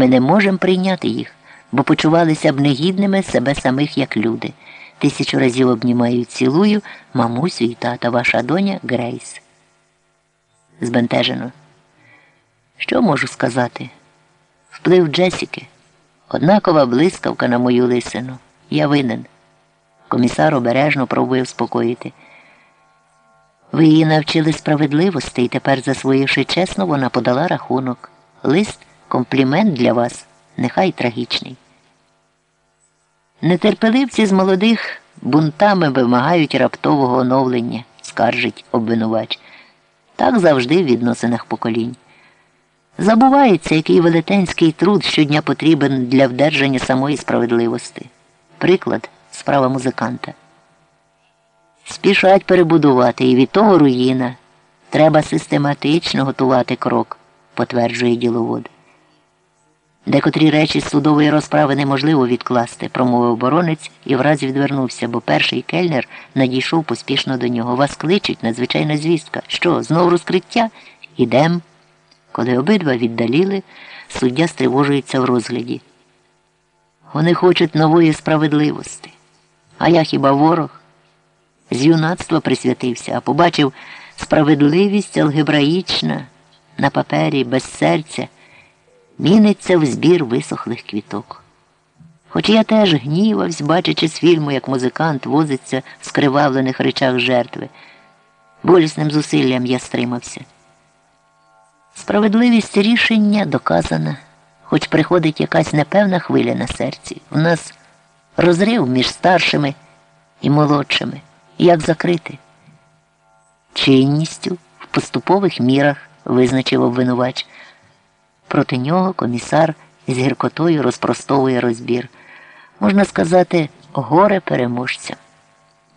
Ми не можемо прийняти їх, бо почувалися б негідними себе самих як люди. Тисячу разів обнімаю і цілую мамусю і тата, ваша доня Грейс. Збентежено. Що можу сказати? Вплив Джесіки. Однакова блискавка на мою лисину. Я винен. Комісар обережно пробує вспокоїти. Ви її навчили справедливості і тепер, засвоївши чесно, вона подала рахунок. Лист комплімент для вас, нехай трагічний. Нетерпеливці з молодих бунтами вимагають раптового оновлення, скаржить обвинувач. Так завжди в відносинах поколінь. Забувається, який велетенський труд щодня потрібен для вдержання самої справедливості. Приклад справа музиканта. Спішать перебудувати і від того руїна. Треба систематично готувати крок, потверджує діловод. Декотрі речі судової розправи неможливо відкласти, промовив оборонець і враз відвернувся, бо перший кельнер надійшов поспішно до нього. Вас кличуть надзвичайна звістка. Що, знов розкриття? Ідем. Коли обидва віддаліли, суддя стривожується в розгляді. Вони хочуть нової справедливості. А я хіба ворог? З юнацтва присвятився, а побачив справедливість алгебраїчна на папері без серця, міниться в збір висохлих квіток. Хоч я теж гнівався, бачачи з фільму, як музикант возиться в скривавлених речах жертви. Болісним зусиллям я стримався. Справедливість рішення доказана, хоч приходить якась непевна хвиля на серці. У нас розрив між старшими і молодшими. Як закрити? Чинністю в поступових мірах визначив обвинувач. Проти нього комісар з гіркотою розпростовує розбір. Можна сказати, горе переможця.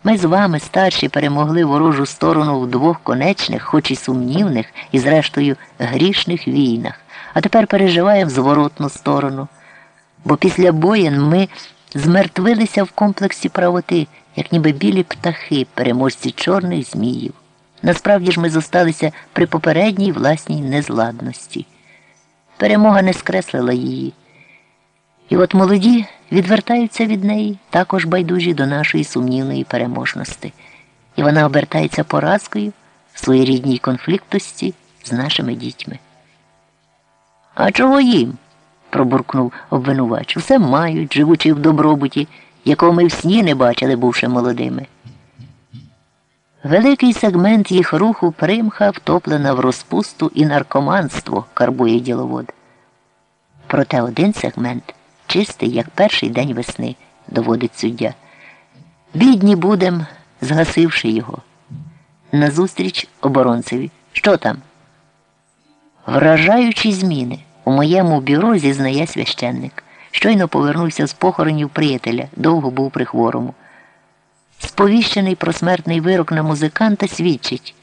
Ми з вами, старші, перемогли ворожу сторону в двох конечних, хоч і сумнівних, і, зрештою, грішних війнах, а тепер переживаємо зворотну сторону. Бо після боєн ми змертвилися в комплексі правоти, як ніби білі птахи, переможці чорних зміїв. Насправді ж ми зосталися при попередній власній незладності. Перемога не скреслила її. І от молоді відвертаються від неї, також байдужі до нашої сумнівної переможності. І вона обертається поразкою в своїй рідній конфліктості з нашими дітьми. А чого їм? пробуркнув обвинувач. Усе мають, живучи в добробуті, якого ми в сні не бачили, бувши молодими. Великий сегмент їх руху примха втоплена в розпусту і наркоманство, карбує діловод. Проте один сегмент чистий, як перший день весни, доводить суддя. Бідні будем, згасивши його. Назустріч оборонцеві. Що там? Вражаючі зміни. У моєму бюро зізнає священник. Щойно повернувся з похоронів приятеля, довго був при хворому. Сповіщений про смертний вирок на музиканта свідчить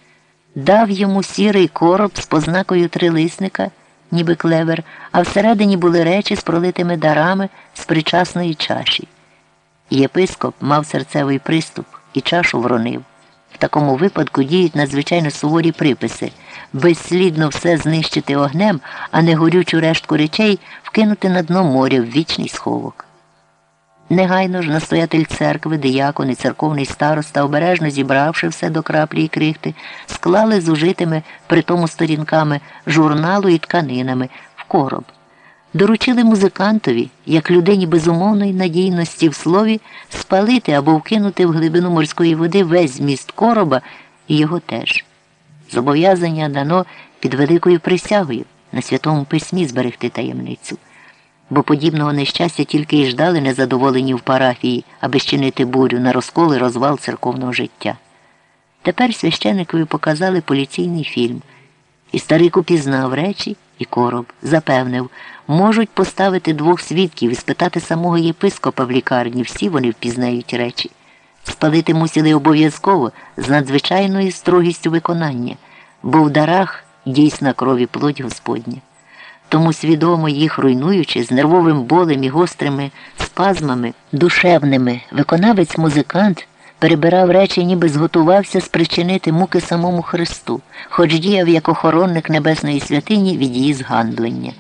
дав йому сірий короб з познакою трилисника, ніби клевер, а всередині були речі з пролитими дарами з причасної чаші. Єпископ мав серцевий приступ і чашу вронив. В такому випадку діють надзвичайно суворі приписи безслідно все знищити огнем, а не горючу рештку речей вкинути на дно моря в вічний сховок. Негайно ж настоятель церкви, диякон і церковний староста, обережно зібравши все до краплі і крихти, склали з ужитими при тому сторінками журналу і тканинами в короб. Доручили музикантові, як людині безумовної надійності в слові, спалити або вкинути в глибину морської води весь зміст короба і його теж. Зобов'язання дано під великою присягою на святому письмі зберегти таємницю бо подібного нещастя тільки й ждали незадоволені в парафії, аби щинити бурю на розкол і розвал церковного життя. Тепер священикові показали поліційний фільм, і старик упізнав речі і короб, запевнив, можуть поставити двох свідків і спитати самого єпископа в лікарні, всі вони впізнають речі. Спалити мусили обов'язково з надзвичайною строгістю виконання, бо в дарах дійсна крові плоть Господня. Тому свідомо їх руйнуючи з нервовим болем і гострими спазмами, душевними, виконавець музикант перебирав речі, ніби зготувався спричинити муки самому Христу, хоч діяв як охоронник небесної святині від її згандлення.